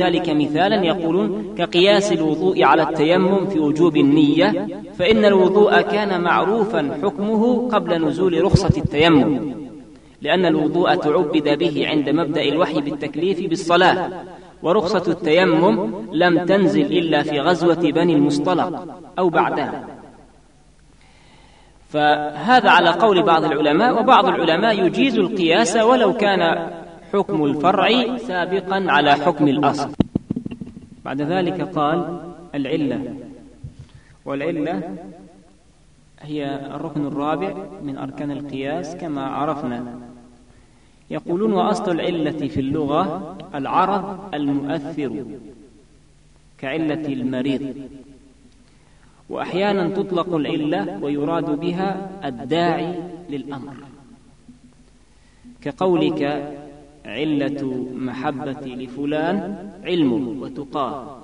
ذلك مثالا يقولون كقياس الوضوء على التيمم في وجوب النية فإن الوضوء كان معروفا حكمه قبل نزول رخصة التيمم لأن الوضوء تعبد به عند مبدأ الوحي بالتكليف بالصلاة ورخصة التيمم لم تنزل إلا في غزوة بني المصطلق أو بعدها. فهذا على قول بعض العلماء وبعض العلماء يجيز القياس ولو كان حكم الفرع سابقا على حكم الأصل. بعد ذلك قال العلة. والعلة هي الركن الرابع من أركان القياس كما عرفنا. يقولون وأصل العلة في اللغة العرض المؤثر كعلة المريض. وأحيانا تطلق العلة ويراد بها الداعي للأمر. كقولك علة محبتي لفلان علمه وتقاه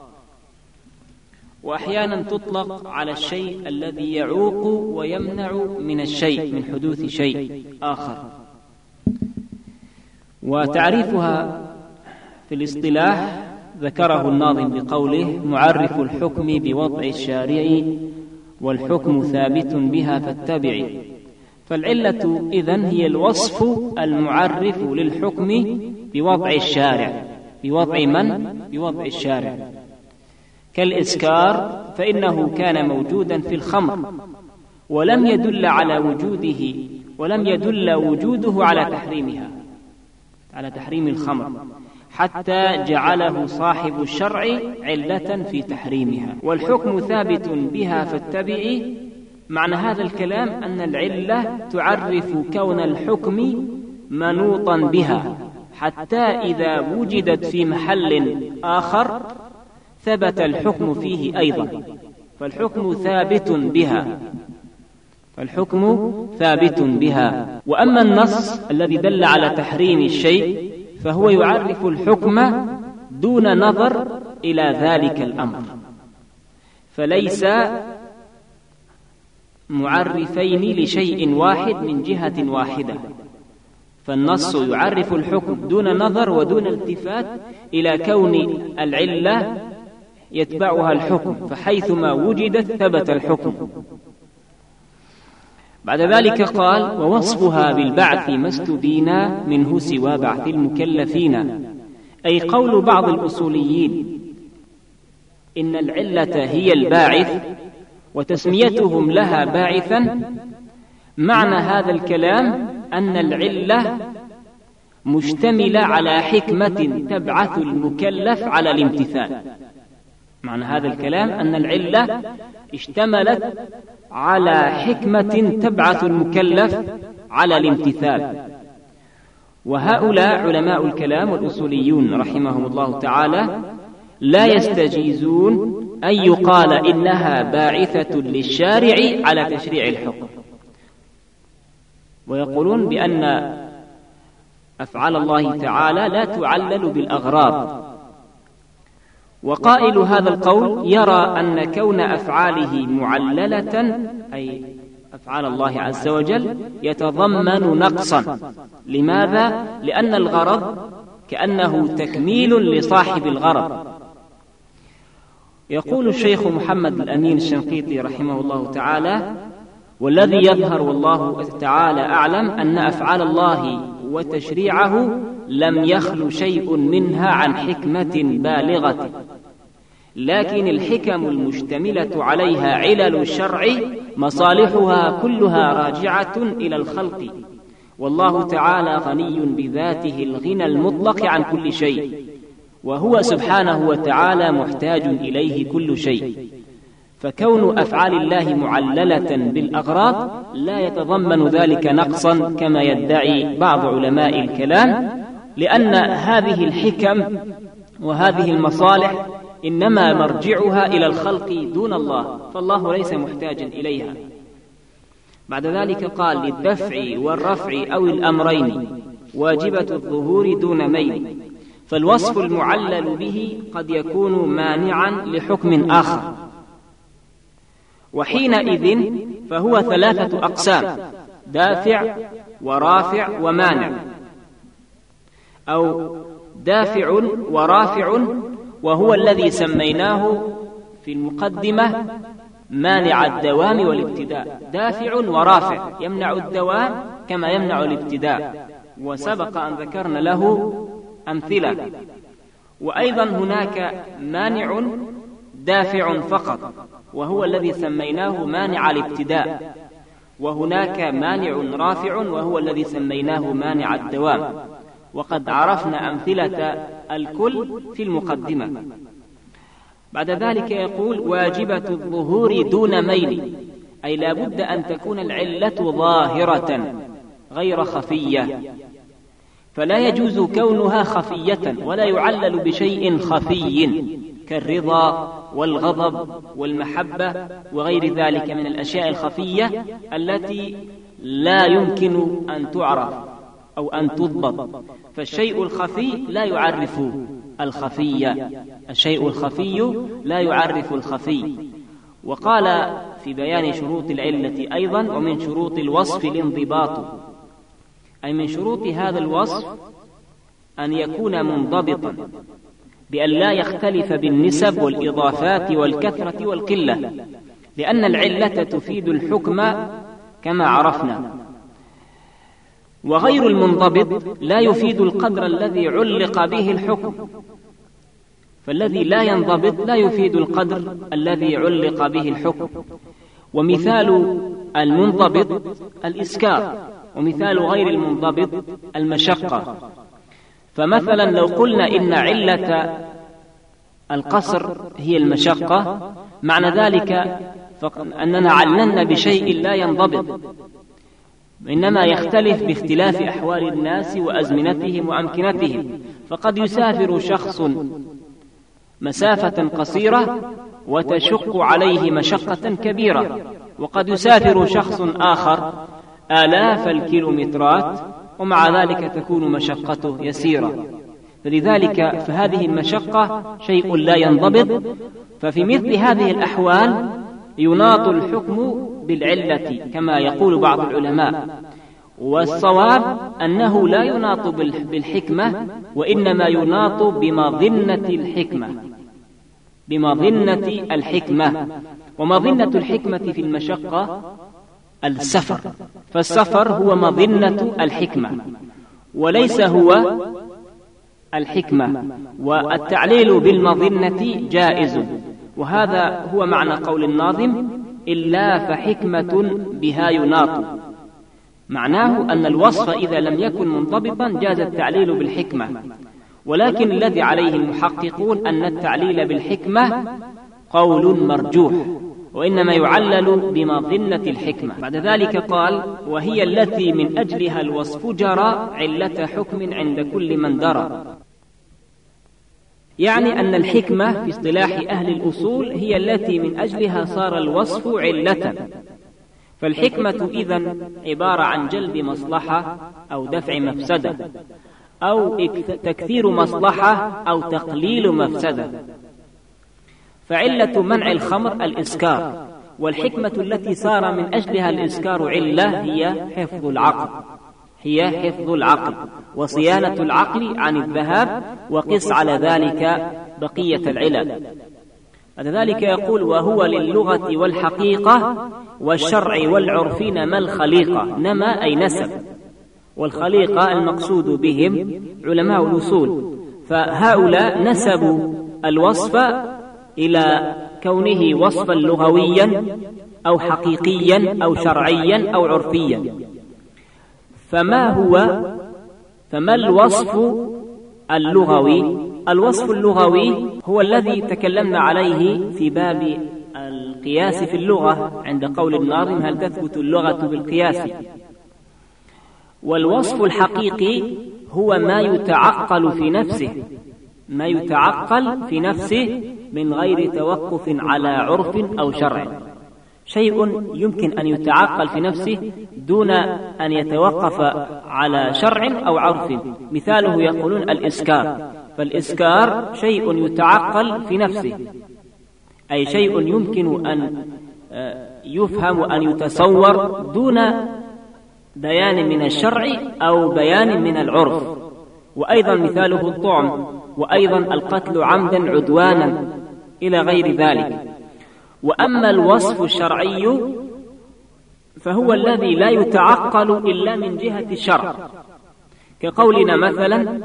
وأحيانا تطلق على الشيء الذي يعوق ويمنع من الشيء من حدوث شيء آخر. وتعريفها في الاصطلاح ذكره الناظم بقوله معرف الحكم بوضع الشارع والحكم ثابت بها فاتبع فالعلة إذن هي الوصف المعرف للحكم بوضع الشارع. بوضع من؟ بوضع الشارع. كالإسكار فإنه كان موجودا في الخمر ولم يدل على وجوده ولم يدل وجوده على تحريمها على تحريم الخمر حتى جعله صاحب الشرع علة في تحريمها. والحكم ثابت بها فاتبعي معنى هذا الكلام أن العلة تعرف كون الحكم منوطا بها حتى إذا وجدت في محل آخر ثبت الحكم فيه أيضا. فالحكم ثابت بها. فالحكم ثابت بها. وأما النص الذي دل على تحريم الشيء فهو يعرف الحكم دون نظر إلى ذلك الأمر. فليس معرفين لشيء واحد من جهة واحدة. فالنص يعرف الحكم دون نظر ودون التفات إلى كون العلة يتبعها الحكم فحيثما وجدت ثبت الحكم. بعد ذلك قال ووصفها بالبعث ما منه سوى بعث المكلفين. أي قول بعض الأصوليين إن العلة هي الباعث وتسميتهم لها باعثا معنى هذا الكلام أن العلة مشتملة على حكمة تبعث المكلف على الامتثال. معنى هذا الكلام أن العلة اشتملت على حكمة تبعث المكلف على الامتثال. وهؤلاء علماء الكلام والأصوليون رحمهم الله تعالى لا يستجيزون أن يقال إنها باعثة للشارع على تشريع الحكم. ويقولون بأن أفعال الله تعالى لا تعلل بالأغراض وقائل هذا القول يرى أن كون أفعاله معللة أي أفعال الله عز وجل يتضمن نقصا. لماذا؟ لأن الغرض كأنه تكميل لصاحب الغرض. يقول الشيخ محمد الأمين الشنقيطي رحمه الله تعالى والذي يظهر والله تعالى أعلم أن أفعال الله وتشريعه لم يخل شيء منها عن حكمة بالغة. لكن الحكم المشتملة عليها علل الشرع مصالحها كلها راجعة إلى الخلق. والله تعالى غني بذاته الغنى المطلق عن كل شيء. وهو سبحانه وتعالى محتاج إليه كل شيء. فكون أفعال الله معللة بالأغراض لا يتضمن ذلك نقصا كما يدعي بعض علماء الكلام لأن هذه الحكم وهذه المصالح إنما مرجعها إلى الخلق دون الله فالله ليس محتاجا إليها. بعد ذلك قال للدفع والرفع أو الأمرين واجبة الظهور دون ميل. فالوصف المعلل به قد يكون مانعا لحكم آخر. وحينئذ فهو ثلاثة أقسام. دافع ورافع ومانع. أو دافع ورافع وهو الذي سميناه في المقدمة مانع الدوام والابتداء. دافع ورافع. يمنع الدوام كما يمنع الابتداء. وسبق أن ذكرنا له أمثلة. وأيضا هناك مانع دافع فقط وهو الذي سميناه مانع الابتداء. وهناك مانع رافع وهو الذي سميناه مانع الدوام. وقد عرفنا أمثلة الكل في المقدمة. بعد ذلك يقول واجبة الظهور دون ميل أي لا بد أن تكون العلة ظاهرة غير خفية. فلا يجوز كونها خفية ولا يعلل بشيء خفي. كالرضا والغضب والمحبة وغير ذلك من الأشياء الخفية التي لا يمكن أن تعرف أو أن تضبط. فالشيء الخفي لا يعرف الخفي. الشيء الخفي لا يعرف الخفي. وقال في بيان شروط العلة أيضا ومن شروط الوصف الانضباط. أي من شروط هذا الوصف أن يكون منضبطا بأن لا يختلف بالنسب والإضافات والكثرة والقلة لأن العلة تفيد الحكم كما عرفنا. وغير المنضبط لا يفيد القدر الذي علق به الحكم. فالذي لا ينضبط لا يفيد القدر الذي علق به الحكم. ومثال المنضبط الإسكار. ومثال غير المنضبط المشقة. فمثلا لو قلنا إن علة القصر هي المشقة معنى ذلك أننا عللنا بشيء لا ينضبط إنما يختلف باختلاف أحوال الناس وأزمنتهم وأمكنتهم. فقد يسافر شخص مسافة قصيرة وتشق عليه مشقة كبيرة وقد يسافر شخص آخر آلاف الكيلومترات ومع ذلك تكون مشقته يسيرة. فلذلك فهذه المشقة شيء لا ينضبط ففي مثل هذه الأحوال يناط الحكم بالعلة كما يقول بعض العلماء. والصواب أنه لا يناط بالحكمة وإنما يناط بمظنة الحكمة. بمظنة الحكمة. ومظنة الحكمة في المشقة السفر. فالسفر هو مظنة الحكمة وليس هو الحكمة والتعليل بالمظنة جائز. وهذا هو معنى قول الناظم إلا فحكمة بها يناط معناه أن الوصف إذا لم يكن منضبطا جاز التعليل بالحكمة. ولكن الذي عليه المحققون أن التعليل بالحكمة قول مرجوح. وإنما يعلل بمظنة الحكمة. بعد ذلك قال وهي التي من أجلها الوصف جرى علة حكم عند كل من درى. يعني أن الحكمة في اصطلاح أهل الأصول هي التي من أجلها صار الوصف علة. فالحكمة إذا عبارة عن جلب مصلحة أو دفع مفسدة أو تكثير مصلحة أو تقليل مفسدة. فعلة منع الخمر الإسكار والحكمة التي صار من أجلها الإسكار علة هي حفظ العقل هي حفظ العقل وصيانة العقل عن الذهاب وقس على ذلك بقية العلل. بعد ذلك يقول وهو للغة والحقيقة والشرع والعرف نما الخليقة نما أي نسب. والخليقة المقصود بهم علماء الوصول فهؤلاء نسبوا الوصف إلى كونه وصفا لغويا أو حقيقيا أو شرعيا أو عرفيا. فما هو فما الوصف اللغوي؟ الوصف اللغوي هو الذي تكلمنا عليه في باب القياس في اللغة عند قول الناظم هل تثبت اللغة بالقياس؟ والوصف الحقيقي هو ما يتعقل في نفسه. ما يتعقل في نفسه من غير توقف على عرف أو شرع. شيء يمكن أن يتعقل في نفسه دون أن يتوقف على شرع أو عرف. مثاله يقولون الإسكار. فالإسكار شيء يتعقل في نفسه. أي شيء يمكن أن آه، يفهم وأن يتصور دون بيان من الشرع أو بيان من العرف. وأيضا مثاله الطعم. وأيضا القتل عمدا عدوانا إلى غير ذلك. وأما الوصف الشرعي فهو الذي لا يتعقل إلا من جهة الشرع. كقولنا مثلا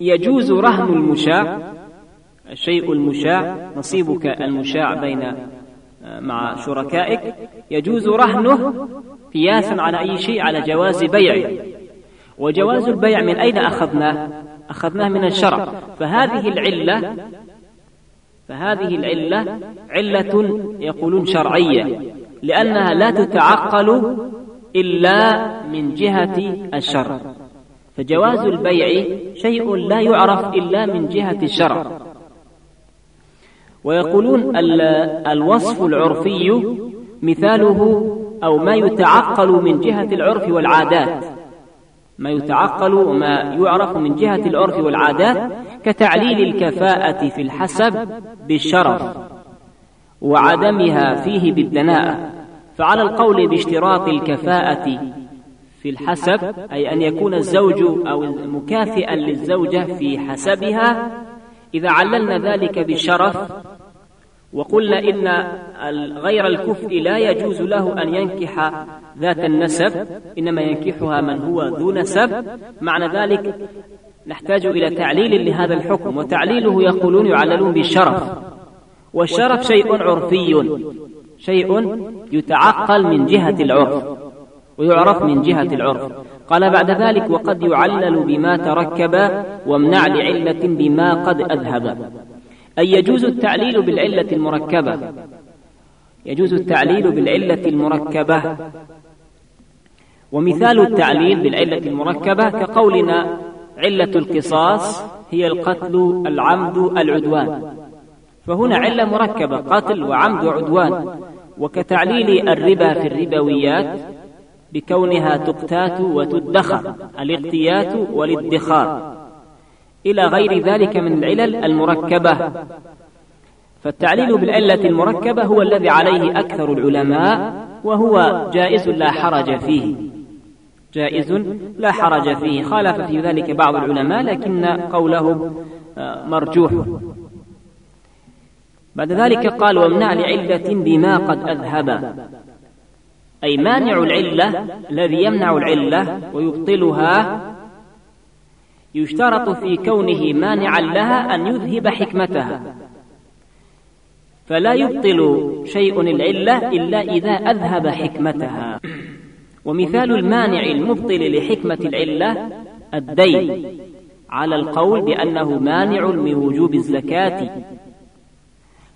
يجوز رهن المشاع الشيء المشاع نصيبك المشاع بين مع شركائك يجوز رهنه قياسا على أي شيء على جواز بيعه وجواز البيع من أين أخذناه؟ أخذناه من الشرع. فهذه العلة فهذه العلة علة يقولون شرعية لأنها لا تتعقل إلا من جهة الشرع. فجواز البيع شيء لا يعرف إلا من جهة الشرع. ويقولون الوصف العرفي مثاله أو ما يتعقل من جهة العرف والعادات. ما يتعقل وما يعرف من جهة العرف والعادات كتعليل الكفاءة في الحسب بالشرف وعدمها فيه بالدناءة. فعلى القول باشتراط الكفاءة في الحسب أي أن يكون الزوج أو مكافئا للزوجة في حسبها إذا عللنا ذلك بالشرف وقلنا إن غير الكفء لا يجوز له أن ينكح ذات النسب إنما ينكحها من هو ذو نسب. معنى ذلك نحتاج إلى تعليل لهذا الحكم وتعليله يقولون يعللون بالشرف. والشرف شيء عرفي شيء يتعقل من جهة العرف ويعرف من جهة العرف. قال بعد ذلك وقد يعلل بما تركب وامنع لعلة بما قد أذهب. أي يجوز التعليل بالعلة المركبة. يجوز التعليل بالعلة المركبة. ومثال التعليل بالعلة المركبة كقولنا علة القصاص هي القتل العمد العدوان. فهنا علة مركبة قتل وعمد وعدوان. وكتعليل الربا في الربويات بكونها تقتات وتدخر الاقتيات والادخار. إلى غير ذلك من العلل المركبة. فالتعليل بالعلة المركبة هو الذي عليه أكثر العلماء وهو جائز لا حرج فيه. جائز لا حرج فيه. خالف في ذلك بعض العلماء لكن قوله آه، مرجوح. بعد ذلك قال وامنع لعلة بما قد أذهب. أي مانع العلة الذي يمنع العلة ويبطلها يشترط في كونه مانعا لها أن يذهب حكمتها. فلا يبطل شيء العلة إلا إذا أذهب حكمتها. ومثال المانع المبطل لحكمة العلة الدين على القول بأنه مانع من وجوب الزكاة.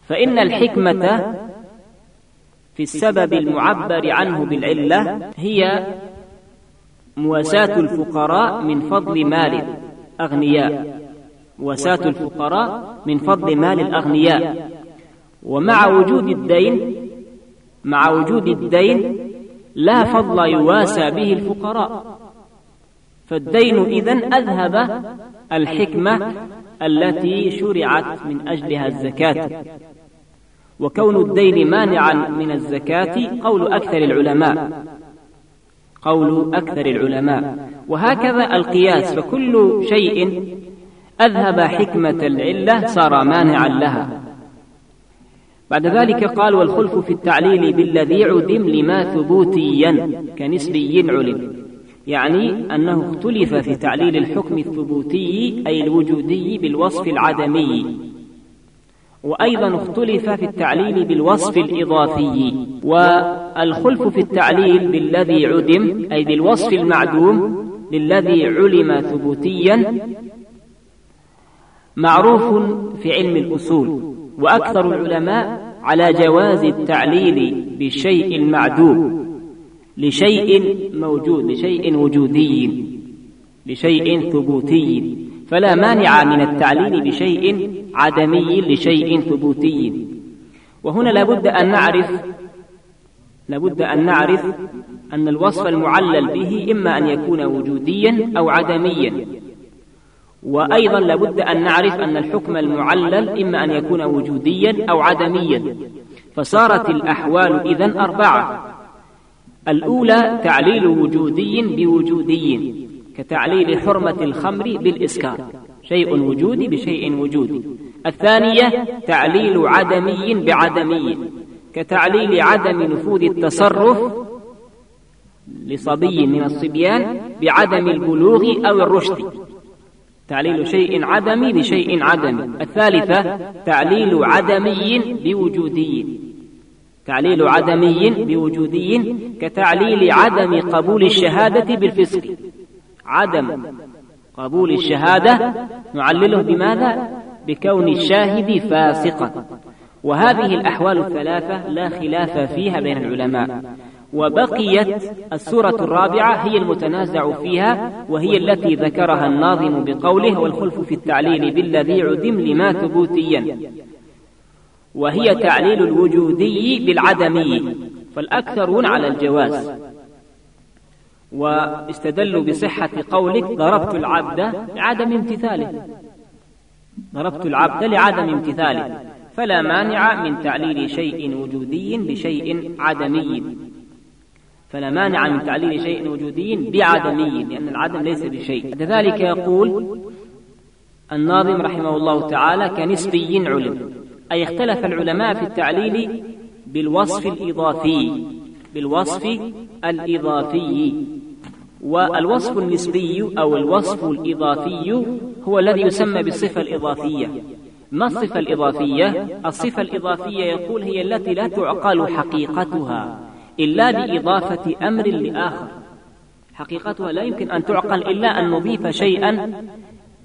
فإن الحكمة في السبب المعبر عنه بالعلة هي مواساة الفقراء من فضل مال. الأغنياء. مواساة الفقراء من فضل مال الأغنياء. ومع وجود الدين مع وجود الدين لا فضل يواسى به الفقراء. فالدين إذن أذهب الحكمة التي شرعت من أجلها الزكاة. وكون الدين مانعا من الزكاة قول أكثر العلماء. قول أكثر العلماء. وهكذا القياس فكل شيء أذهب حكمة العلة صار مانعا لها. بعد ذلك قال والخلف في التعليل بالذي عدم لما ثبوتيا كنسبي علم يعني أنه اختلف في تعليل الحكم الثبوتي أي الوجودي بالوصف العدمي. وأيضا اختلف في التعليل بالوصف الإضافي والخلف في التعليل بالذي عدم أي بالوصف المعدوم للذي علم ثبوتيا معروف في علم الأصول وأكثر العلماء على جواز التعليل بالشيء المعدوم لشيء موجود لشيء وجودي لشيء ثبوتي. فلا مانع من التعليل بشيء عدمي لشيء ثبوتي. وهنا لابد أن نعرف لابد أن نعرف أن الوصف المعلل به إما أن يكون وجوديا أو عدميا. وأيضا لابد أن نعرف أن الحكم المعلل إما أن يكون وجوديا أو عدميا. فصارت الأحوال إذن أربعة. الأولى تعليل وجودي بوجودي. كتعليل حرمة الخمر بالإسكار. شيء وجودي بشيء وجودي. الثانية تعليل عدمي بعدمي. كتعليل عدم نفوذ التصرف لصبي من الصبيان بعدم البلوغ أو الرشد. تعليل شيء عدمي بشيء عدمي. الثالثة تعليل عدمي بوجودي. تعليل عدمي بوجودي كتعليل عدم قبول الشهادة بالفسق. عدم قبول الشهادة نعلله بماذا؟ بكون الشاهد فاسقا. وهذه الأحوال الثلاثة لا خلاف فيها بين العلماء. وبقيت السورة الرابعة هي المتنازع فيها وهي التي ذكرها الناظم بقوله والخلف في التعليل بالذي عدم لما ثبوتيا وهي تعليل الوجودي بالعدمي فالأكثرون على الجواز. واستدلوا بصحة قولك ضربت العبد لعدم امتثاله. ضربت العبد لعدم امتثاله. فلا مانع من تعليل شيء وجودي بشيء عدمي. فلا مانع من تعليل شيء وجودي بعدمي لأن العدم ليس بشيء. كذلك يقول الناظم رحمه الله تعالى كنسبي علم أي اختلف العلماء في التعليل بالوصف الإضافي. بالوصف الإضافي. والوصف النسبي أو الوصف الإضافي هو الذي يسمى بالصفة الإضافية. ما الصفة الإضافية؟ الصفة الإضافية يقول هي التي لا تعقل حقيقتها إلا بإضافة أمر لآخر. حقيقتها لا يمكن أن تعقل إلا أن نضيف شيئا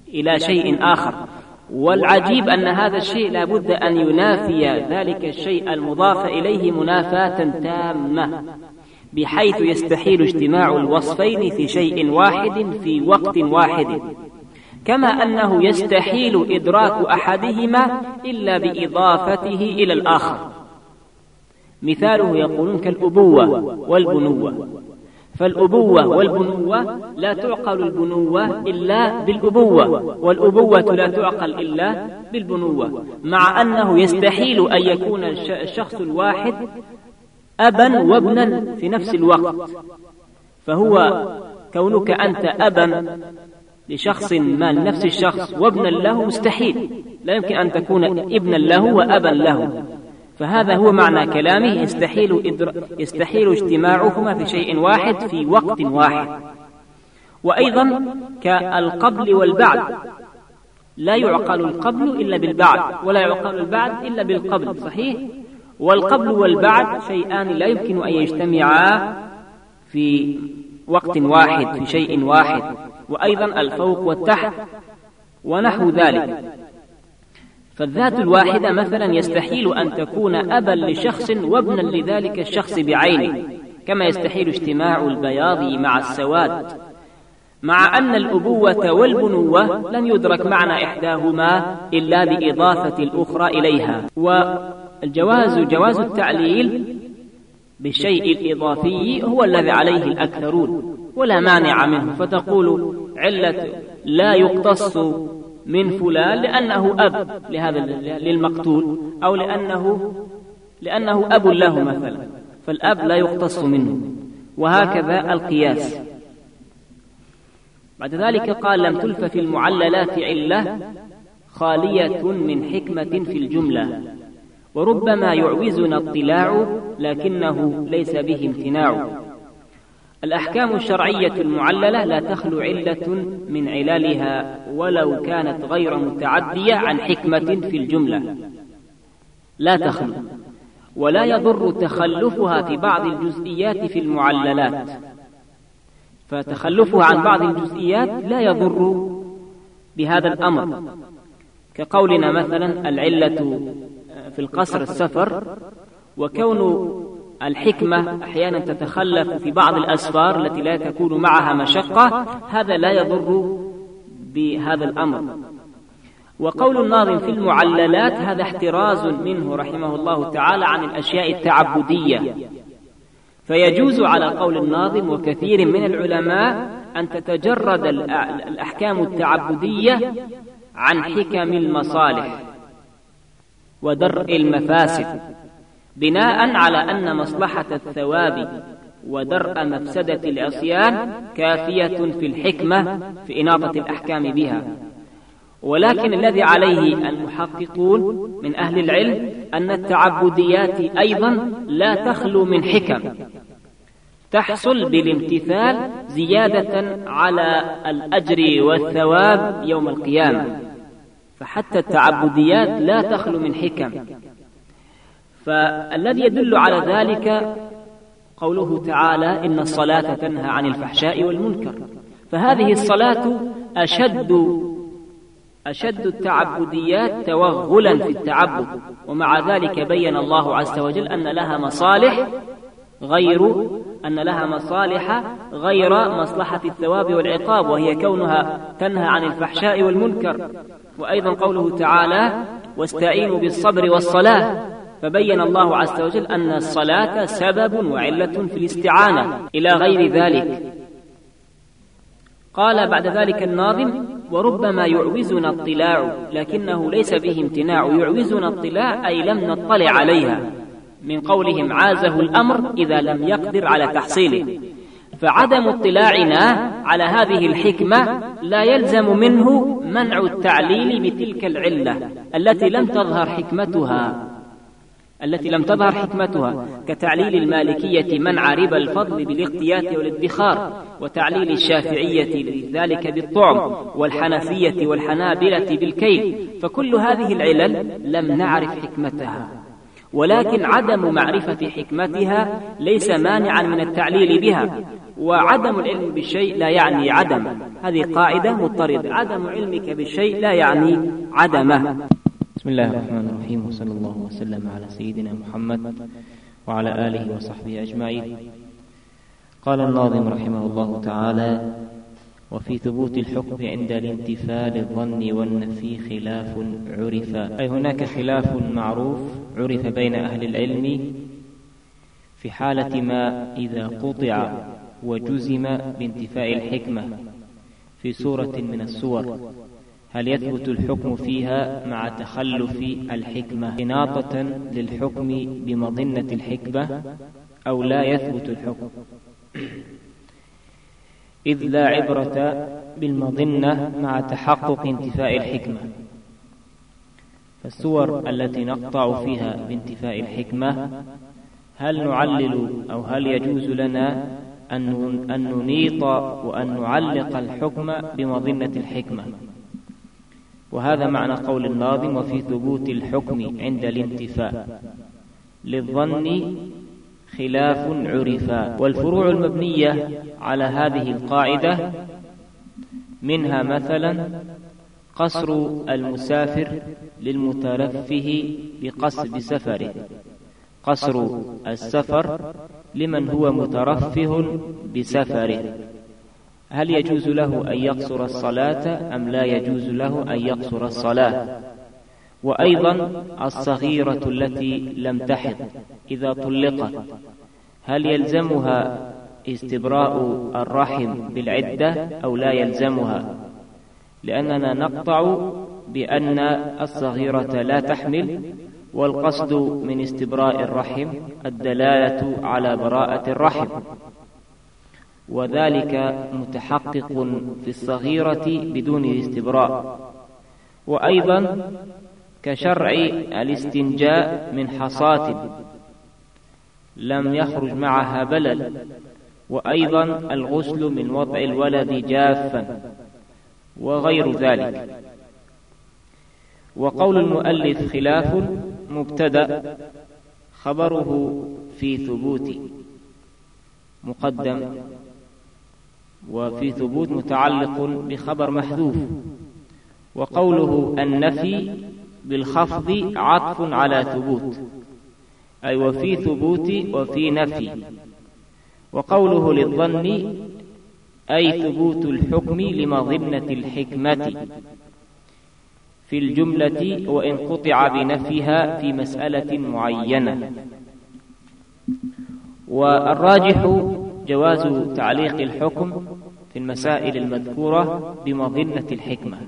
إلى شيء آخر. والعجيب أن هذا الشيء لابد أن ينافي ذلك الشيء المضاف إليه منافاة تامة بحيث يستحيل اجتماع الوصفين في شيء واحد في وقت واحد كما أنه يستحيل إدراك أحدهما إلا بإضافته إلى الآخر. مثاله يقولون كالأبوة والبنوة. فالأبوة والبنوة لا تعقل البنوة إلا بالأبوة والأبوة لا تعقل إلا بالبنوة مع أنه يستحيل أن يكون الشخص الواحد أبا وابنا في نفس الوقت. فهو كونك أنت أبا لشخص ما لنفس الشخص وابنا له مستحيل. لا يمكن أن تكون ابنا له وأبا له. فهذا هو معنى كلامه. يستحيل, إدر... يستحيل اجتماعهما في شيء واحد في وقت واحد. وأيضا كالقبل والبعد. لا يعقل القبل إلا بالبعد ولا يعقل البعد إلا بالقبل صحيح؟ والقبل والبعد شيئان لا يمكن أن يجتمعا في وقت واحد في شيء واحد. وأيضا الفوق والتحت ونحو ذلك. فالذات الواحدة مثلا يستحيل أن تكون أبا لشخص وابنا لذلك الشخص بعينه كما يستحيل اجتماع البياض مع السواد. مع أن الأبوة والبنوة لم يدرك معنى إحداهما إلا بإضافة الأخرى إليها. والجواز جواز التعليل بالشيء الإضافي هو الذي عليه الأكثرون ولا مانع منه. فتقول علة لا يقتص من فلان لأنه أب لهذا للمقتول أو لأنه لأنه أب له مثلا فالأب لا يقتص منه وهكذا القياس. بعد ذلك قال لم تلف في المعللات علة خالية من حكمة في الجملة وربما يعوزنا اطلاع لكنه ليس به امتناع. الأحكام الشرعية المعللة لا تخلو علة من علالها ولو كانت غير متعدية عن حكمة في الجملة. لا تخلو. ولا يضر تخلفها في بعض الجزئيات في المعللات. فتخلفها عن بعض الجزئيات لا يضر بهذا الأمر. كقولنا مثلا العلة في القصر السفر وكون الحكمة أحيانا تتخلف في بعض الأسفار التي لا تكون معها مشقة هذا لا يضر بهذا الأمر. وقول الناظم في المعللات هذا احتراز منه رحمه الله تعالى عن الأشياء التعبدية. فيجوز على قول الناظم وكثير من العلماء أن تتجرد الأحكام التعبدية عن حكم المصالح ودرء المفاسد. بناء على أن مصلحة الثواب ودرء مفسدة العصيان كافية في الحكمة في إناطة الأحكام بها. ولكن الذي عليه المحققون من أهل العلم أن التعبديات أيضا لا تخلو من حكم. تحصل بالامتثال زيادة على الأجر والثواب يوم القيامة. فحتى التعبديات لا تخلو من حكم. فالذي يدل على ذلك قوله تعالى إن الصلاة تنهى عن الفحشاء والمنكر. فهذه الصلاة أشد أشد التعبديات توغلا في التعبد. ومع ذلك بين الله عز وجل أن لها مصالح غير أن لها مصالح غير مصلحة الثواب والعقاب وهي كونها تنهى عن الفحشاء والمنكر. وأيضا قوله تعالى واستعينوا بالصبر والصلاة. فبين الله عز وجل أن الصلاة سبب وعلة في الاستعانة إلى غير ذلك. قال بعد ذلك الناظم وربما يعوزنا اطلاع لكنه ليس به امتناع. يعوزنا اطلاع أي لم نطلع عليها. من قولهم عازه الأمر إذا لم يقدر على تحصيله. فعدم اطلاعنا على هذه الحكمة لا يلزم منه منع التعليل بتلك العلة التي لم تظهر حكمتها. التي لم تظهر حكمتها كتعليل المالكية منع ربا الفضل بالاقتيات والادخار وتعليل الشافعية ذلك بالطعم والحنفية والحنابلة بالكيل. فكل هذه العلل لم نعرف حكمتها. ولكن عدم معرفة حكمتها ليس مانعا من التعليل بها. وعدم العلم بالشيء لا يعني عدم. هذه قاعدة مضطردة عدم علمك بالشيء لا يعني عدمه. بسم الله الرحمن الرحيم وصلى الله وسلم على سيدنا محمد وعلى آله وصحبه أجمعين. قال الناظم رحمه الله تعالى وفي ثبوت الحكم عند الانتفاء للظن والنفي خلاف عرف. أي هناك خلاف معروف عرف بين أهل العلم في حالة ما إذا قطع وجزم بانتفاء الحكمة في سورة من السور هل يثبت الحكم فيها مع تخلف الحكمة إناطة للحكم بمظنة الحكمة أو لا يثبت الحكم؟ إذ لا عبرة بالمظنة مع تحقق انتفاء الحكمة. فالصور التي نقطع فيها بانتفاء الحكمة هل نعلل أو هل يجوز لنا أن ننيط وأن نعلق الحكم بمظنة الحكمة؟ وهذا معنى قول الناظم وفي ثبوت الحكم عند الانتفاء. للظن خلاف عرفا والفروع المبنية على هذه القاعدة منها مثلا قصر المسافر للمترفه بقصد سفره. قصر السفر لمن هو مترفه بسفره. هل يجوز له أن يقصر الصلاة أم لا يجوز له أن يقصر الصلاة؟ وأيضا الصغيرة التي لم تحض إذا طلقت هل يلزمها استبراء الرحم بالعدة أو لا يلزمها؟ لأننا نقطع بأن الصغيرة لا تحمل والقصد من استبراء الرحم الدلالة على براءة الرحم. وذلك متحقق في الصغيرة بدون الاستبراء وأيضا كشرع الاستنجاء من حصاة لم يخرج معها بلل. وأيضا الغسل من وضع الولد جافا وغير ذلك. وقول المؤلف خلاف مبتدأ خبره في ثبوت مقدم. وفي ثبوت متعلق بخبر محذوف. وقوله النفي بالخفض عطف على ثبوت. أي وفي ثبوت وفي نفي. وقوله للظن أي ثبوت الحكم لمظنة الحكمة. في الجملة وإن قطع بنفيها في مسألة معينة. والراجح جواز تعليق الحكم في المسائل المذكورة بمظنة الحكمة.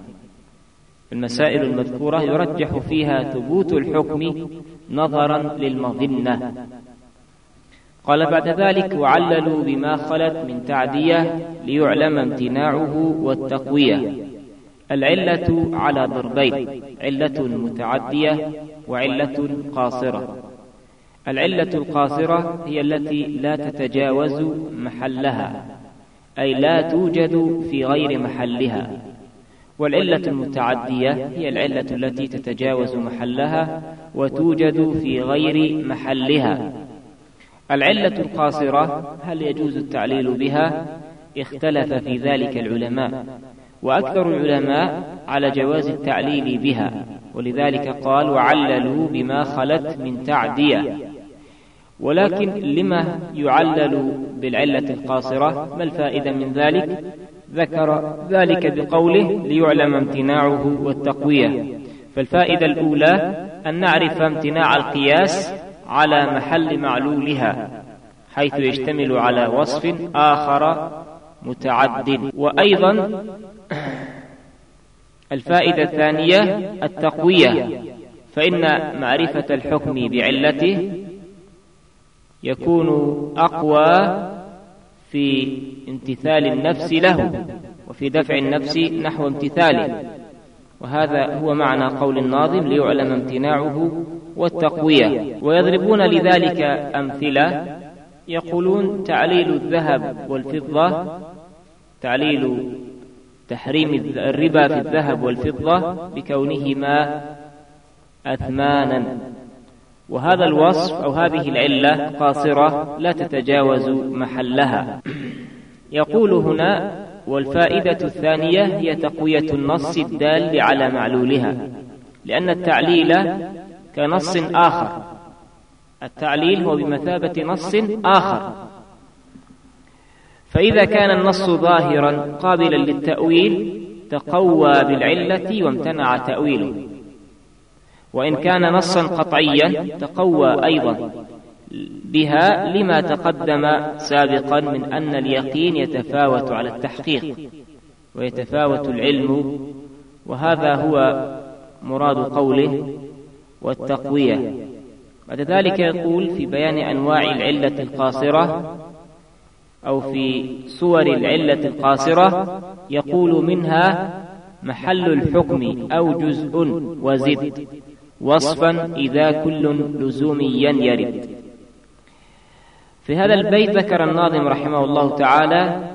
المسائل المذكورة يرجح فيها ثبوت الحكم نظرا للمظنة. قال بعد ذلك وعللوا بما خلت من تعدية ليعلم امتناعه والتقوية. العلة على ضربين علة متعدية وعلة قاصرة. العلة القاصرة هي التي لا تتجاوز محلها أي لا توجد في غير محلها. والعلة المتعدية هي العلة التي تتجاوز محلها وتوجد في غير محلها. العلة القاصرة هل يجوز التعليل بها؟ اختلف في ذلك العلماء وأكثر العلماء على جواز التعليل بها ولذلك قال وعللوا بما خلت من تعدية ولكن لما يعلل بالعلة القاصرة ما الفائدة من ذلك؟ ذكر ذلك بقوله ليعلم امتناعه والتقوية. فالفائدة الأولى أن نعرف امتناع القياس على محل معلولها حيث يشتمل على وصف آخر متعد وأيضا الفائدة الثانية التقوية. فإن معرفة الحكم بعلته يكون أقوى في امتثال النفس له وفي دفع النفس نحو امتثاله. وهذا هو معنى قول الناظم ليعلم امتناعه والتقوية. ويضربون لذلك أمثلة. يقولون تعليل الذهب والفضة تعليل تحريم الربا في الذهب والفضة بكونهما أثمانا. وهذا الوصف أو هذه العلة قاصرة لا تتجاوز محلها. يقول هنا والفائدة الثانية هي تقوية النص الدال على معلولها لأن التعليل كنص آخر. التعليل هو بمثابة نص آخر. فإذا كان النص ظاهرا قابلا للتأويل تقوى بالعلة وامتنع تأويله. وإن كان نصا قطعيا تقوى أيضا. بها لما تقدم سابقا من أن اليقين يتفاوت على التحقيق ويتفاوت العلم. وهذا هو مراد قوله والتقوية. بعد ذلك يقول في بيان أنواع العلة القاصرة أو في صور العلة القاصرة يقول منها محل الحكم أو جزء وزد. وصفا إذا كل لزوميا يرد في هذا البيت ذكر الناظم رحمه الله تعالى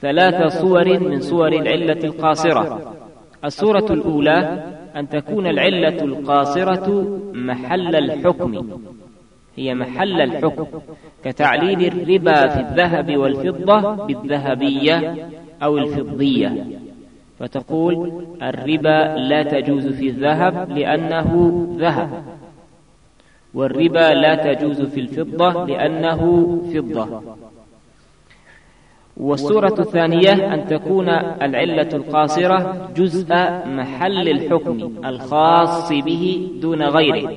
ثلاث صور من صور العلة القاصرة. الصورة الأولى أن تكون العلة القاصرة محل الحكم. هي محل الحكم كتعليل الربا في الذهب والفضة بالذهبية أو الفضية. فتقول الربا لا تجوز في الذهب لأنه ذهب. والربا لا تجوز في الفضة لأنه فضة. والصورة الثانية أن تكون العلة القاصرة جزء محل الحكم الخاص به دون غيره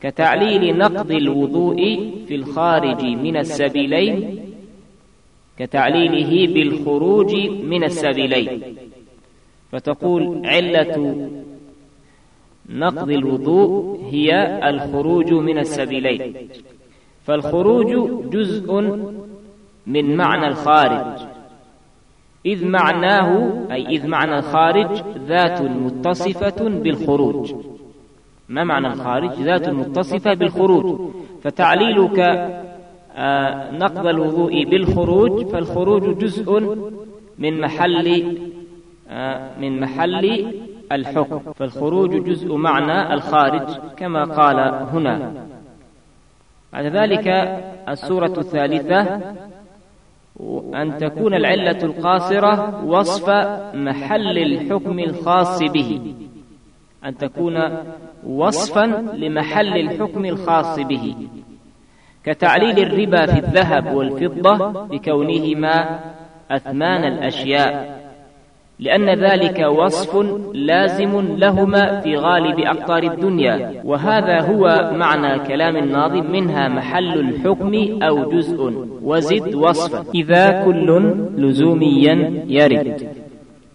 كتعليل نقض الوضوء في الخارج من السبيلين كتعليله بالخروج من السبيلين. فتقول علة نقض الوضوء هي الخروج من السبيلين. فالخروج جزء من معنى الخارج. إذ معناه أي إذ معنى الخارج ذات متصفة بالخروج. ما معنى الخارج؟ ذات متصفة بالخروج. فتعليلك نقض الوضوء بالخروج فالخروج جزء من محل آه، من محل الحكم فالخروج جزء معنى الخارج كما قال هنا. بعد ذلك السورة الثالثة أن تكون العلة القاصرة وصف محل الحكم الخاص به. أن تكون وصفا لمحل الحكم الخاص به. كتعليل الربا في الذهب والفضة بكونهما أثمان الأشياء لأن ذلك وصف لازم لهما في غالب أقطار الدنيا وهذا هو معنى كلام الناظم منها محل الحكم أو جزء وزد وصفا. إذا كل لزوميا يرد.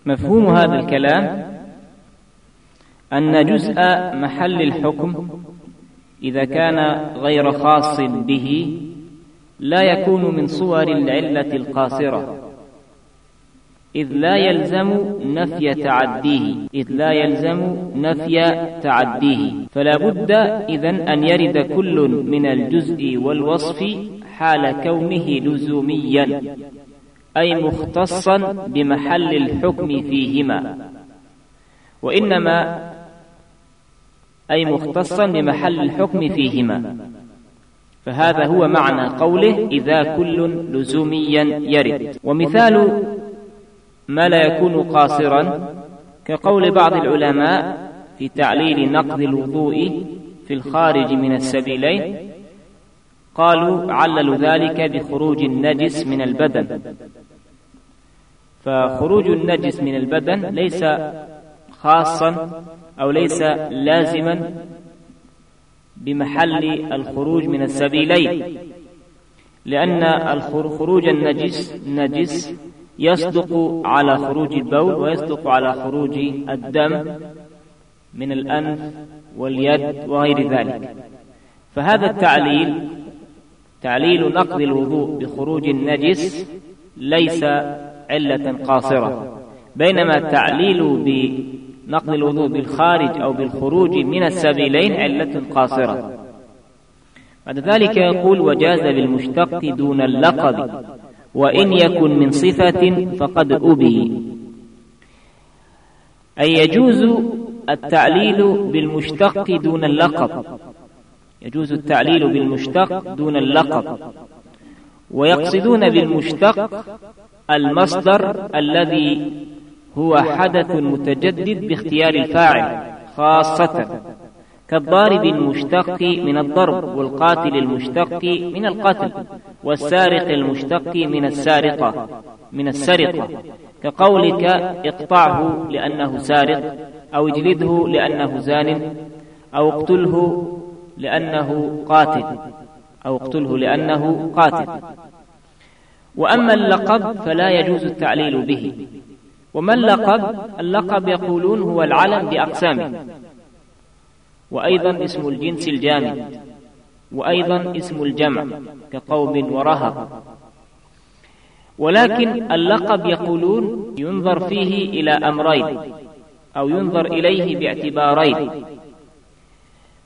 مفهوم هذا الكلام؟ أن جزء محل الحكم إذا كان غير خاص به لا يكون من صور العلة القاصرة إذ لا يلزم نفي تعديه إذ لا يلزم نفي تعديه فلا بد إذن أن يرد كل من الجزء والوصف حال كونه لزوميا أي مختصا بمحل الحكم فيهما. وإنما أي مختصا بمحل الحكم فيهما. فهذا هو معنى قوله إذا كل لزوميا يرد. ومثال ما لا يكون قاصرا كقول بعض العلماء في تعليل نقض الوضوء في الخارج من السبيلين قالوا عللوا ذلك بخروج النجس من البدن. فخروج النجس من البدن ليس خاصا أو ليس لازما بمحل الخروج من السبيلين لأن خروج النجس نجس يصدق على خروج البول ويصدق على خروج الدم من الأنف واليد وغير ذلك. فهذا التعليل تعليل نقض الوضوء بخروج النجس ليس علة قاصرة بينما التعليل بنقض الوضوء بالخارج أو بالخروج من السبيلين علة قاصرة. بعد ذلك يقول وجاز بالمشتق دون اللقب وإن يكن من صفة فقد أبي. أي يجوز التعليل بالمشتق دون اللقب. يجوز التعليل بالمشتق دون اللقب. ويقصدون بالمشتق المصدر الذي هو حدث متجدد باختيار الفاعل خاصة كالضارب المشتق من الضرب والقاتل المشتق من القتل والسارق المشتق من السارقة من السرقة. كقولك اقطعه لأنه سارق أو اجلده لأنه زان أو اقتله لأنه قاتل أو اقتله لأنه قاتل. وأما اللقب فلا يجوز التعليل به. وما اللقب اللقب يقولون هو العلم بأقسامه وأيضا اسم الجنس الجامد. وأيضا اسم الجمع كقوم ورهق ولكن اللقب يقولون ينظر فيه إلى أمرين أو ينظر إليه باعتبارين.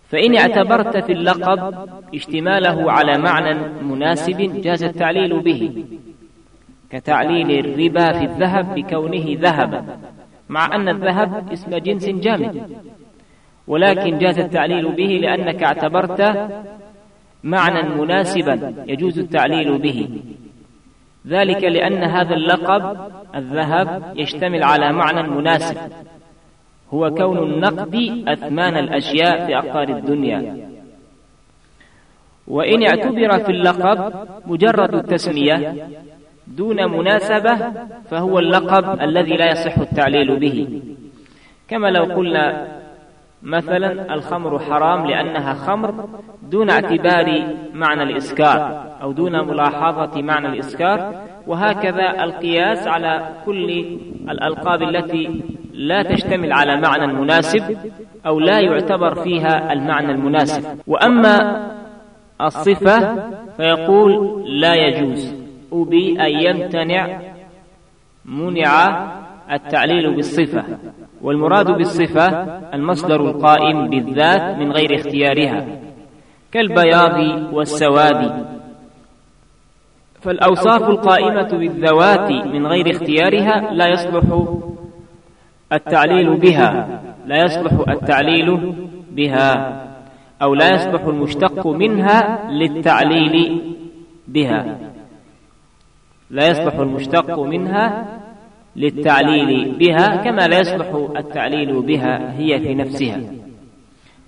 فإن اعتبرت في اللقب اشتماله على معنى مناسب جاز التعليل به. كتعليل الربا في الذهب بكونه ذهبا مع أن الذهب اسم جنس جامد. ولكن جاز التعليل به لأنك اعتبرت معنى مناسبا يجوز التعليل به. ذلك لأن هذا اللقب الذهب يشتمل على معنى مناسب. هو كون النقد أثمان الأشياء في أقطار الدنيا. وإن اعتبر في اللقب مجرد التسمية دون مناسبة فهو اللقب الذي لا يصح التعليل به. كما لو قلنا مثلا الخمر حرام لأنها خمر دون اعتبار معنى الإسكار أو دون ملاحظة معنى الإسكار وهكذا القياس على كل الألقاب التي لا تشتمل على معنى مناسب أو لا يعتبر فيها المعنى المناسب. وأما الصفة فيقول لا يجوز. أبي أن يمتنع منع التعليل بالصفة والمراد بالصفة المصدر القائم بالذات من غير اختيارها كالبياض والسواد. فالأوصاف القائمة بالذوات من غير اختيارها لا يصلح التعليل بها لا يصلح التعليل بها أو لا يصلح المشتق منها للتعليل بها. لا يصلح المشتق منها للتعليل بها كما لا يصلح التعليل بها هي في نفسها.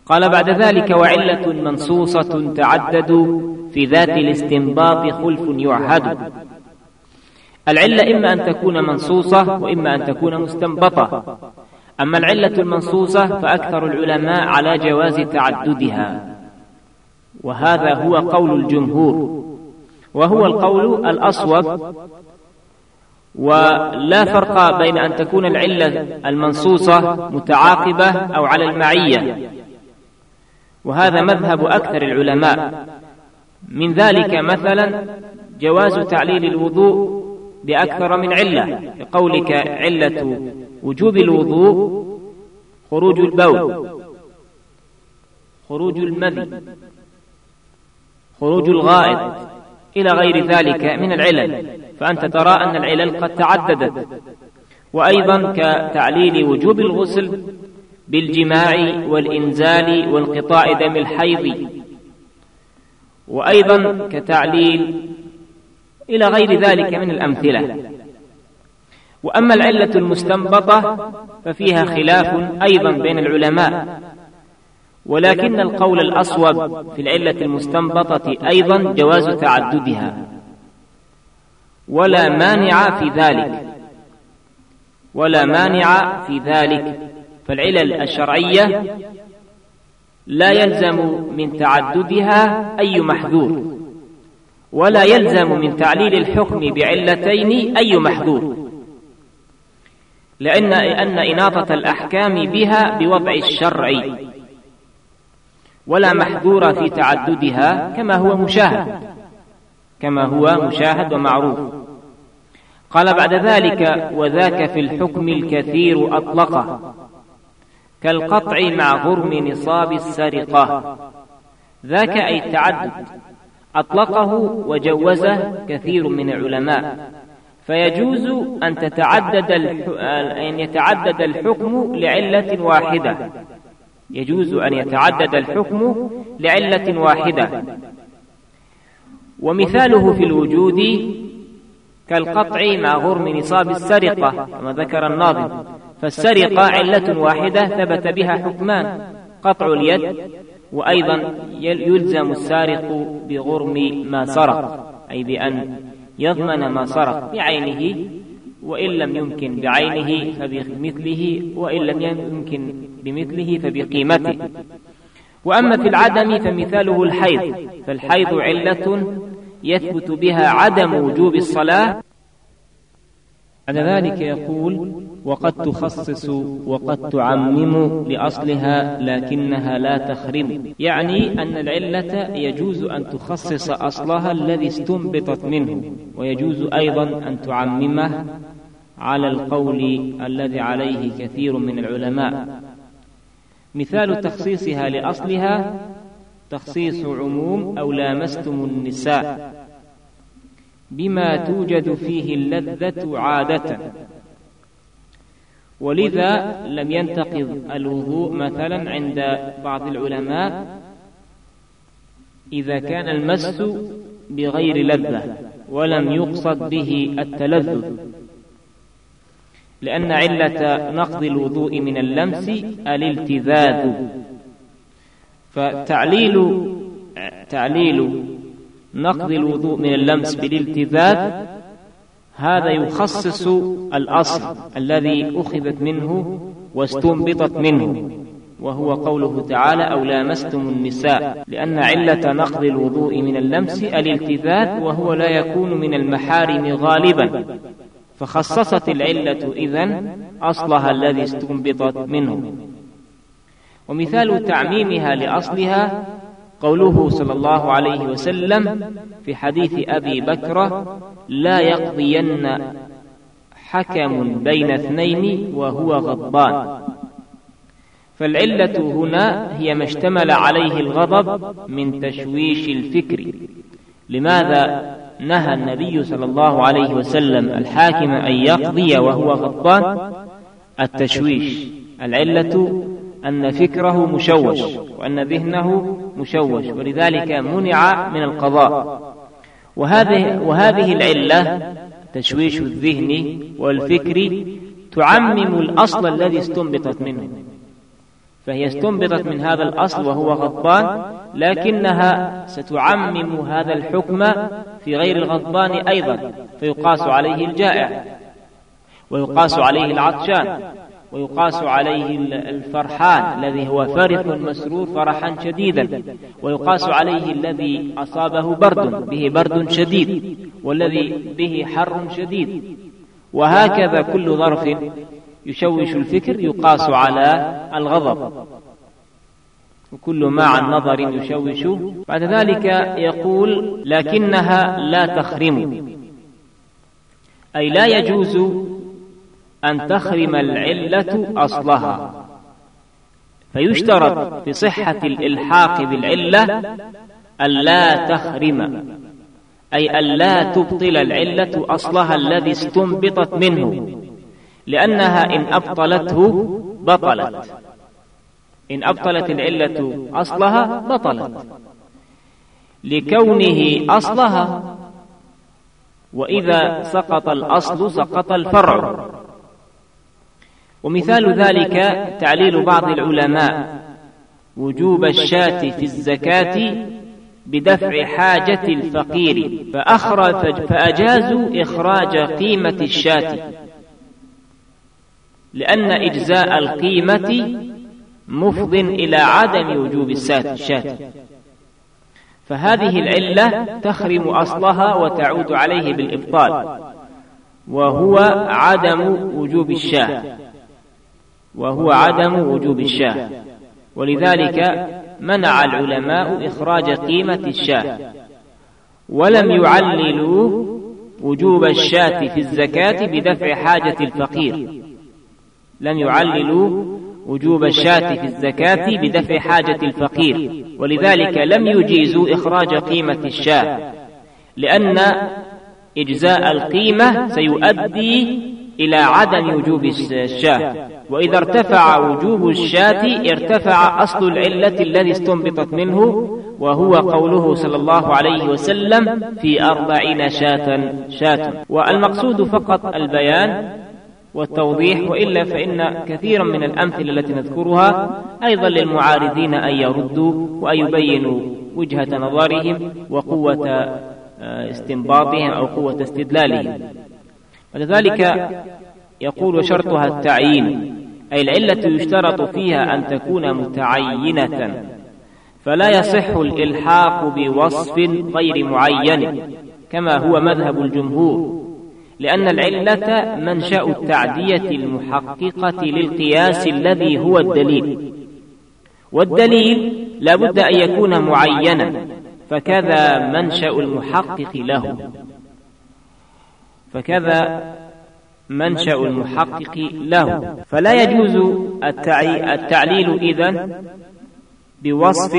قال بعد ذلك وعلة منصوصة تعدد في ذات الاستنباط خلف يعهد. العلة إما أن تكون منصوصة وإما أن تكون مستنبطة. أما العلة المنصوصة فأكثر العلماء على جواز تعددها. وهذا هو قول الجمهور. وهو القول الأصوب ولا فرق بين أن تكون العلة المنصوصة متعاقبة أو على المعية. وهذا مذهب أكثر العلماء. من ذلك مثلا جواز تعليل الوضوء بأكثر من علة لقولك علة وجوب الوضوء خروج البول خروج المذي خروج الغائط. إلى غير ذلك من العلل فأنت ترى أن العلل قد تعددت. وأيضا كتعليل وجوب الغسل بالجماع والإنزال وانقطاع دم الحيض. وأيضا كتعليل إلى غير ذلك من الأمثلة. وأما العلة المستنبطة ففيها خلاف أيضا بين العلماء. ولكن القول الأصوب في العلة المستنبطة أيضا جواز تعددها. ولا مانع في ذلك. ولا مانع في ذلك. فالعلل الشرعية لا يلزم من تعددها أي محذور. ولا يلزم من تعليل الحكم بعلتين أي محذور. لأن أن إناطة الأحكام بها بوضع الشرع ولا محذور في تعددها كما هو مشاهد. كما هو مشاهد ومعروف. قال بعد ذلك وذاك في الحكم الكثير أطلقه كالقطع مع غرم نصاب السرقة. ذاك أي التعدد. أطلقه وجوزه كثير من العلماء. فيجوز أن تتعدد أن يتعدد الحكم لعلة واحدة. يجوز أن يتعدد الحكم لعلة واحدة. ومثاله في الوجود كالقطع مع غرم نصاب السرقة كما ذكر الناظم. فالسرقة علة واحدة ثبت بها حكمان قطع اليد وأيضا يلزم السارق بغرم ما سرق أي بأن يضمن ما سرق بعينه وإن لم يمكن بعينه فبمثله وإن لم يمكن بمثله فبقيمته. وأما في العدم فمثاله الحيض فالحيض علة يثبت بها عدم وجوب الصلاة. بعد ذلك يقول وقد تخصص وقد تعمم لأصلها لكنها لا تخرم. يعني أن العلة يجوز أن تخصص أصلها الذي استنبطت منه ويجوز أيضا أن تعممه على القول الذي عليه كثير من العلماء. مثال تخصيصها لأصلها تخصيص عموم أو لامستم النساء بما توجد فيه اللذة عادة. ولذا لم ينتقض الوضوء مثلا عند بعض العلماء إذا كان المس بغير لذة ولم يقصد به التلذذ. لأن علة نقض الوضوء من اللمس الالتذاذ. فتعليل تعليل نقض الوضوء من اللمس بالالتذاذ هذا يخصص الأصل الذي أخذت منه واستنبطت منه. وهو قوله تعالى أو لامستم النساء لأن علة نقض الوضوء من اللمس الالتذاذ وهو لا يكون من المحارم غالبا. فخصصت العلة إذن أصلها الذي استنبطت منه. ومثال تعميمها لأصلها قوله صلى الله عليه وسلم في حديث أبي بكر لا يقضين حكم بين اثنين وهو غضبان. فالعلة هنا هي ما اشتمل عليه الغضب من تشويش الفكر. لماذا نهى النبي صلى الله عليه وسلم الحاكم أن يقضي وهو غضبان؟ التشويش. العلة أن فكره مشوش وأن ذهنه مشوش ولذلك منع من القضاء. وهذه, وهذه العلة تشويش الذهن والفكر تعمم الأصل الذي استنبطت منه. فهي استنبطت من هذا الأصل وهو غضبان لكنها ستعمم هذا الحكم في غير الغضبان أيضا فيقاس عليه الجائع ويقاس عليه العطشان. ويقاس عليه الفرحان الذي هو فرح مسرور فرحا شديدا. ويقاس عليه الذي أصابه برد به برد شديد والذي به حر شديد. وهكذا كل ظرف يشوش الفكر يقاس على الغضب. وكل ما عن نظر يشوش. بعد ذلك يقول لكنها لا تخرم. أي لا يجوز أن تخرم العلة أصلها. فيشترط في صحة الإلحاق بالعلة ألا تخرم. أي ألا تبطل العلة أصلها الذي استنبطت منه. لأنها إن أبطلته بطلت. إن أبطلت العلة أصلها بطلت. لكونه أصلها وإذا سقط الأصل سقط الفرع. ومثال ذلك تعليل بعض العلماء. وجوب الشاة في الزكاة بدفع حاجة الفقير. فأخرج فأجازوا إخراج قيمة الشاة. لأن إجزاء القيمة مفض إلى عدم وجوب الشاة. فهذه العلة تخرم أصلها وتعود عليه بالإبطال. وهو عدم وجوب الشاة. وهو عدم وجوب الشاة. ولذلك منع العلماء إخراج قيمة الشاة. ولم يعللوا وجوب الشاة في الزكاة بدفع حاجة الفقير. لم يعللوا وجوب الشاة في الزكاة بدفع حاجة الفقير. ولذلك لم يجيزوا إخراج قيمة الشاة. لأن إجزاء القيمة سيؤدي إلى عدم وجوب الشاة. وإذا ارتفع وجوب الشاة ارتفع أصل العلة الذي استنبطت منه وهو قوله صلى الله عليه وسلم في أربعين شاة شاة. والمقصود فقط البيان والتوضيح وإلا فإن كثيرا من الأمثلة التي نذكرها أيضا للمعارضين أن يردوا وأن يبينوا وجهة نظرهم وقوة آه، استنباطهم أو قوة استدلالهم. ولذلك يقول شرطها التعيين. أي العلة يشترط فيها أن تكون متعينة. فلا يصح الإلحاق بوصف غير معين كما هو مذهب الجمهور لأن العلة منشأ التعدية المحققة للقياس الذي هو الدليل. والدليل لا بد أن يكون معينا فكذا منشأ المحقق له. فكذا منشأ المحقق له. فلا يجوز التعليل إذن بوصف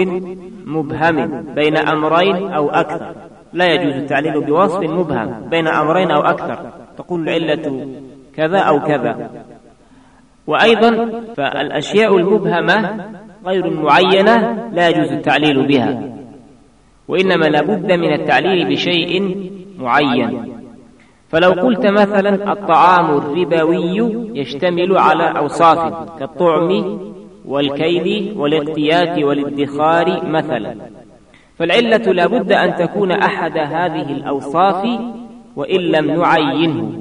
مبهم بين أمرين أو أكثر. لا يجوز التعليل بوصف مبهم بين أمرين أو أكثر. تقول العلة كذا أو كذا. وأيضا فالأشياء المبهمة غير المعينة لا يجوز التعليل بها. وإنما لابد من التعليل بشيء معين. فلو قلت مثلا الطعام الربوي يشتمل على أوصاف كالطعم والكيل والاقتيات والادخار مثلا. فالعلة لا بد أن تكون أحد هذه الأوصاف وإن لم نعينه.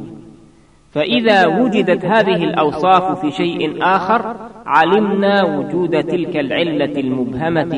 فإذا وجدت هذه الأوصاف في شيء آخر علمنا وجود تلك العلة المبهمة